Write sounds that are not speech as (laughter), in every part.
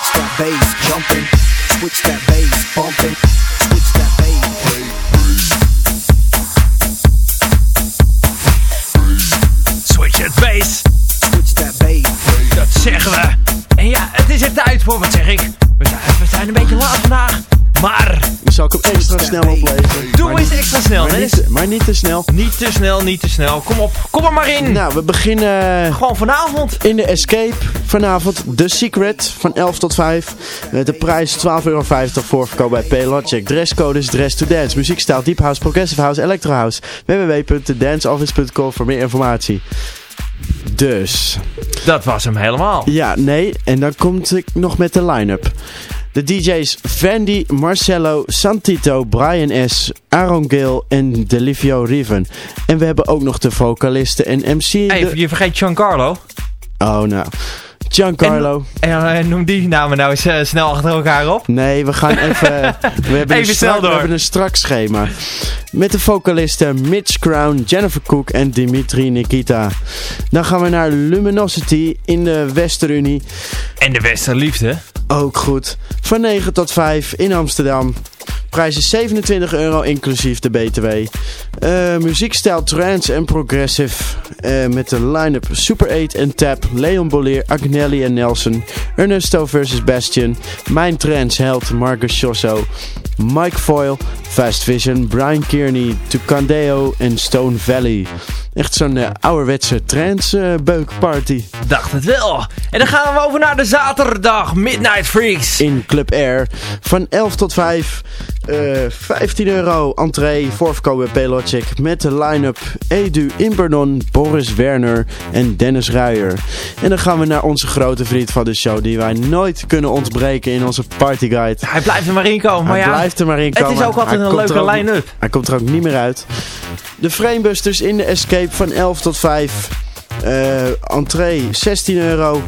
Switch that bass, jumping. Switch that Maar niet, te snel. Niet te snel, niet te snel. Kom op, kom er maar in. Nou, we beginnen Gewoon vanavond. in de Escape. Vanavond The Secret van 11 tot 5. Met de prijs 12,50 euro voorverkoop bij Paylogic. Dresscode is Dress to Dance. Muziekstijl Deep House, Progressive House, Electro House. www.danceoffice.com voor meer informatie. Dus, Dat was hem helemaal. ja, nee. En dan komt ik nog met de line-up. De DJ's Vandy, Marcello, Santito, Brian S., Aaron Gill en Delivio Riven. En we hebben ook nog de vocalisten en MC. Hey, de- je vergeet Giancarlo. Oh, nou. Giancarlo. En eh, noem die namen nou eens eh, snel achter elkaar op. Nee, we gaan (laughs) even... We hebben, Even een, snel strak, we hebben een strak schema. Met de vocalisten Mitch Crown, Jennifer Cook en Dimitri Nikita. Dan gaan we naar Luminosity in de Westerunie. En de Westerliefde. Ook goed. Van 9 tot 5 in Amsterdam. Prijs is 27 euro inclusief de BTW. Eh, muziekstijl trance en progressive. Eh, met de line-up Super 8 en Tap, Leon Bolier, Agnelli en Nelson. Ernesto vs Bastion. Mijn trance held Marcus Chosso. Mike Foyle, Fast Vision, Brian Kearney, Tucandeo en Stone Valley. Echt zo'n eh, ouderwetse trance eh, beukparty. Dacht het wel. En dan gaan we over naar de zaterdag. Midnight Freaks. in Club Air. Van 11 tot 5. eh 15 euro entree voorverkoop bij Paylogic. Met de line-up Edu Imbernon, Boris Werner en Dennis Ruijer. En dan gaan we naar onze grote vriend van de show. Die wij nooit kunnen ontbreken in onze partyguide. Hij blijft er maar in komen. Maar Hij ja, blijft er maar in het komen. is ook altijd een leuke line-up. Hij komt er ook niet meer uit. De Framebusters in de Escape van 11 tot 5. Eh entree 16 euro.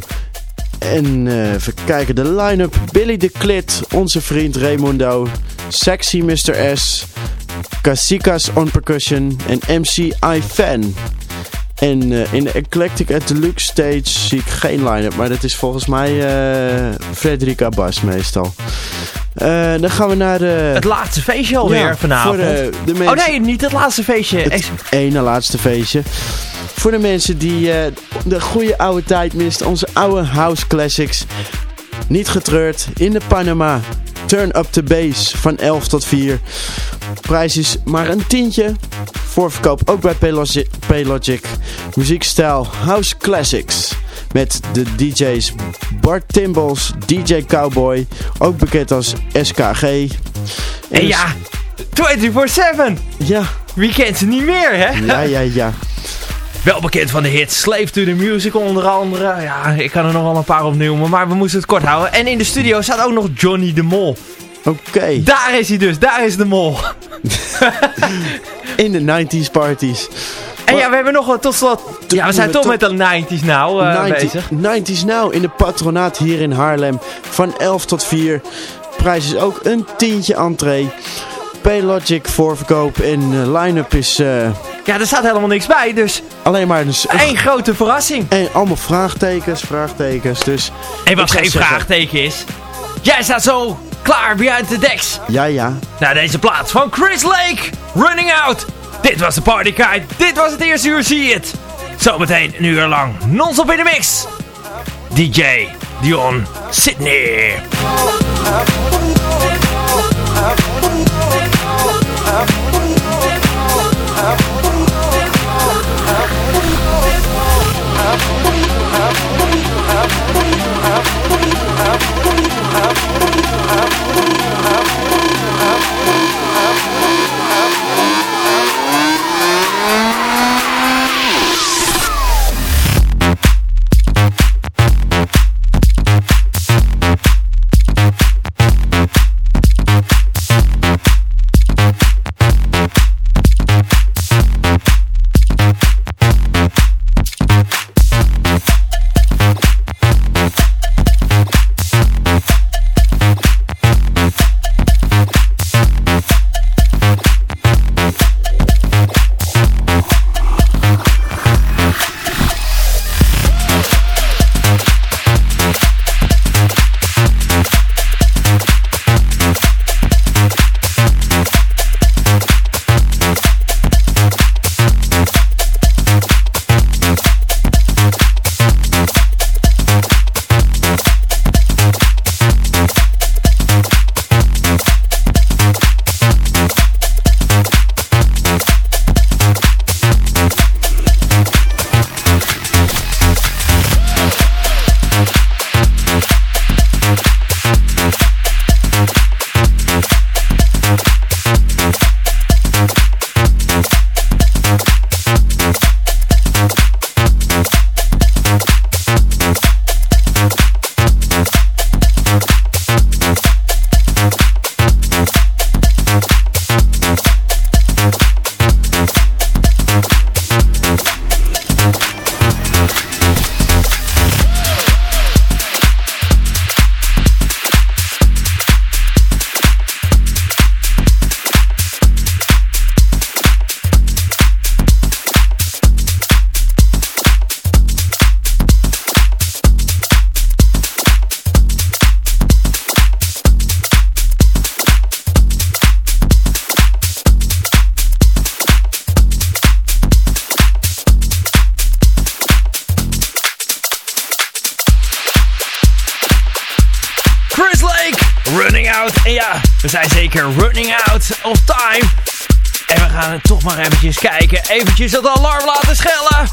En eh even kijken, de line-up. Billy de Klit, onze vriend Raimundo. Sexy Mr. S. Casikas on Percussion. En MC iFan. En eh, in de Eclectic at Deluxe Stage zie ik geen line-up. Maar dat is volgens mij eh Frederica Bas meestal. Eh, dan gaan we naar. Het laatste feestje alweer Ja, vanavond. Voor de, Oh mensen, nee, niet het laatste feestje. het ene laatste feestje. Voor de mensen die de goede oude tijd mist. Onze oude house classics. Niet getreurd. In de Panama. Turn up the bass van 11 tot 4. Prijs is maar een tientje. Voorverkoop ook bij Paylogic. Paylogic. Muziekstijl House Classics. Met de DJ's Bart Timbals, DJ Cowboy. Ook bekend als SKG. en dus- ja, 24-7. Ja, Wie kent ze niet meer, hè? ja, ja, ja. Wel bekend van de hit Slave to the Music onder andere. Ja, ik kan er nog wel een paar opnoemen, maar we moesten het kort houden. En in de studio staat ook nog Johnny de Mol. Oké. Daar is hij dus, daar is de Mol. (laughs) In de 90s parties. En ja, we hebben nog wat tot slot... Ja, we zijn toch met de 90s nou 90, bezig. 90s now in de patronaat hier in Haarlem. Van 11 tot 4. Prijs is ook een tientje entree. Paylogic voorverkoop en eh, line-up is eh, Ja, er staat helemaal niks bij, dus alleen maar een, grote verrassing. en allemaal vraagtekens, vraagtekens. Dus En wat geen zeggen- vraagteken is... Jij staat zo Klaar, behind the decks. Ja, ja. Naar deze plaats van Chris Lake. Running out. Dit was de partykite. Dit was het eerste uur, zie je het. Zometeen een uur lang. Nonstop in de mix. DJ Dion Sydney. Zeker running out of time. En we gaan toch maar eventjes kijken. Eventjes het alarm laten schellen.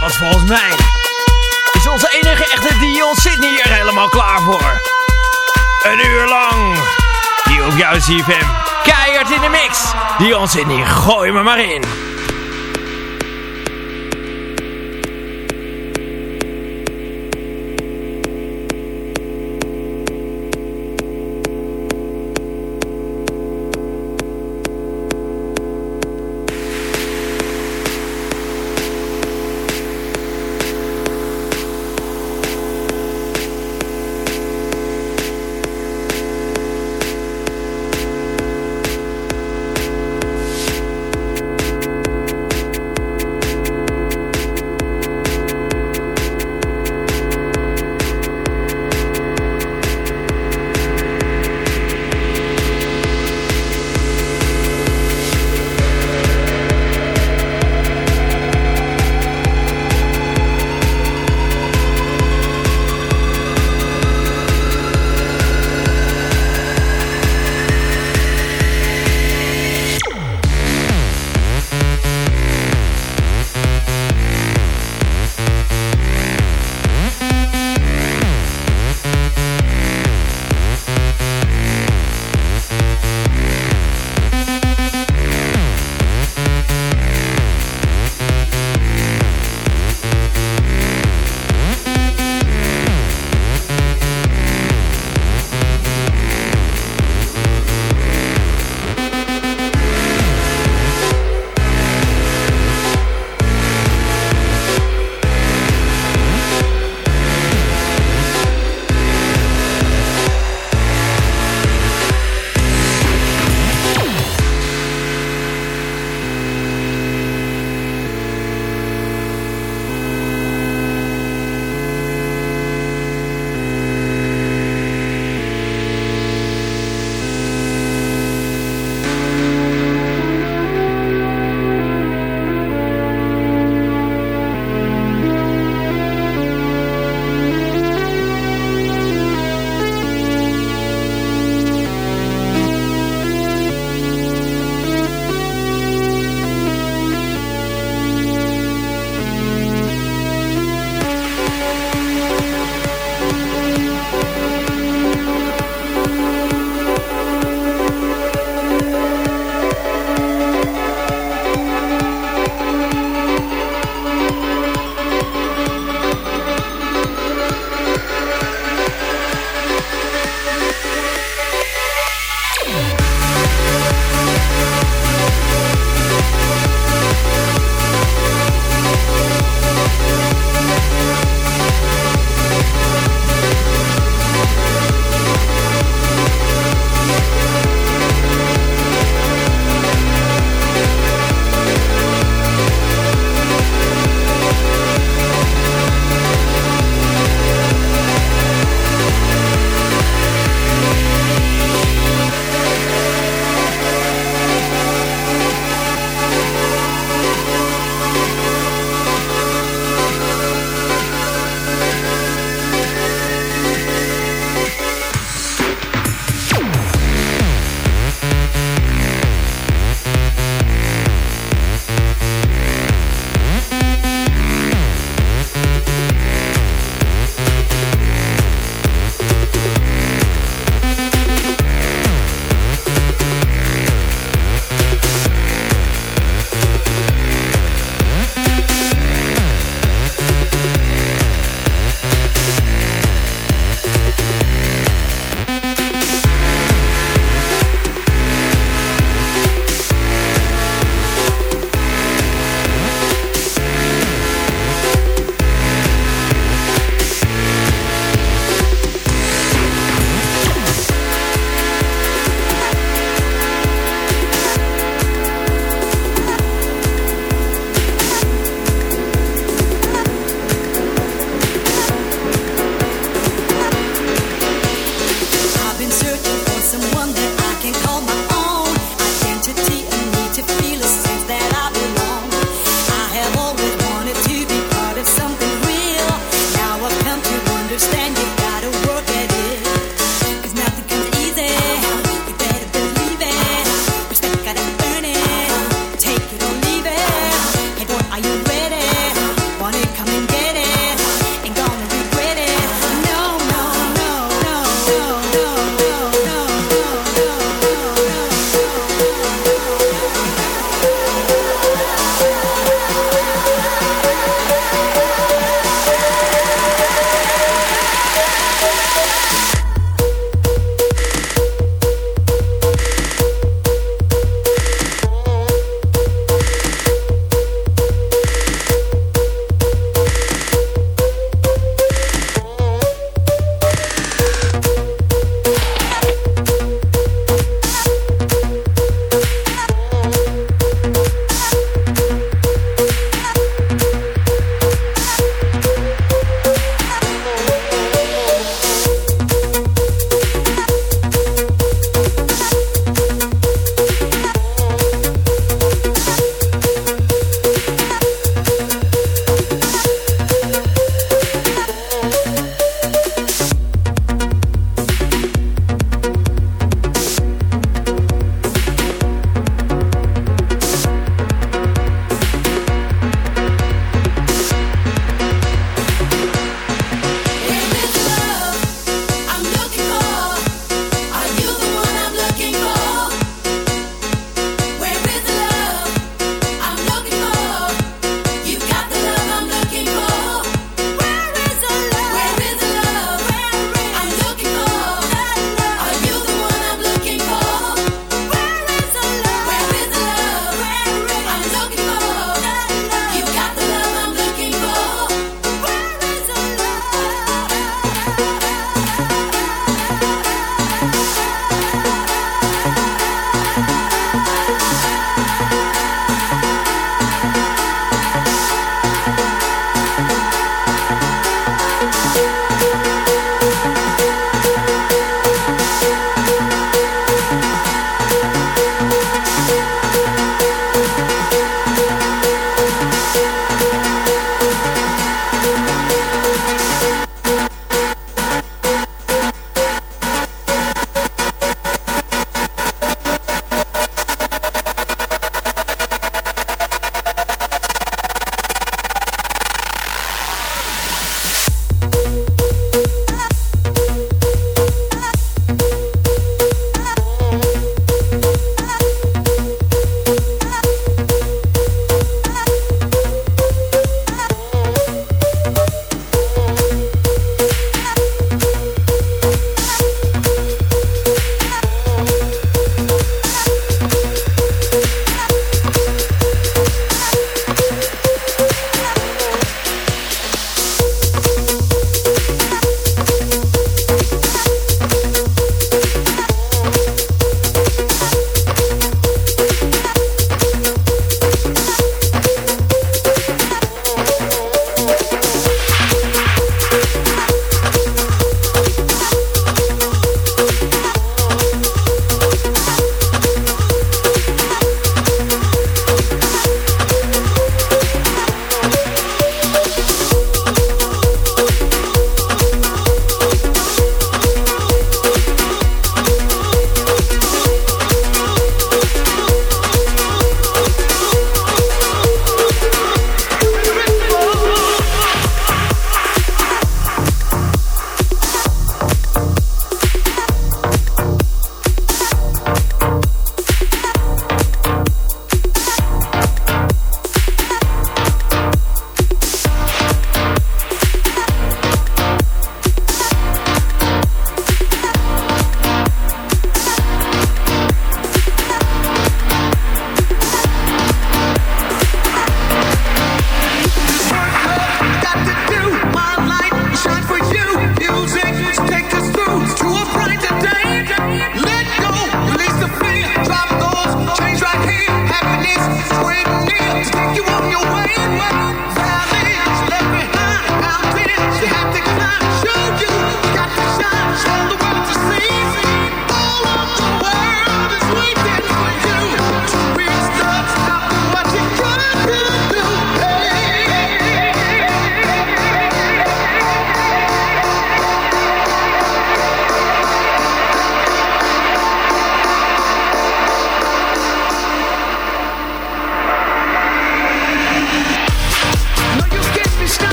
Want volgens mij is onze enige echte Dion Sydney hier helemaal klaar voor. Een uur lang. Die op jouw CFM. Keihard in de mix. Dion Sydney, gooi me maar in.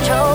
control.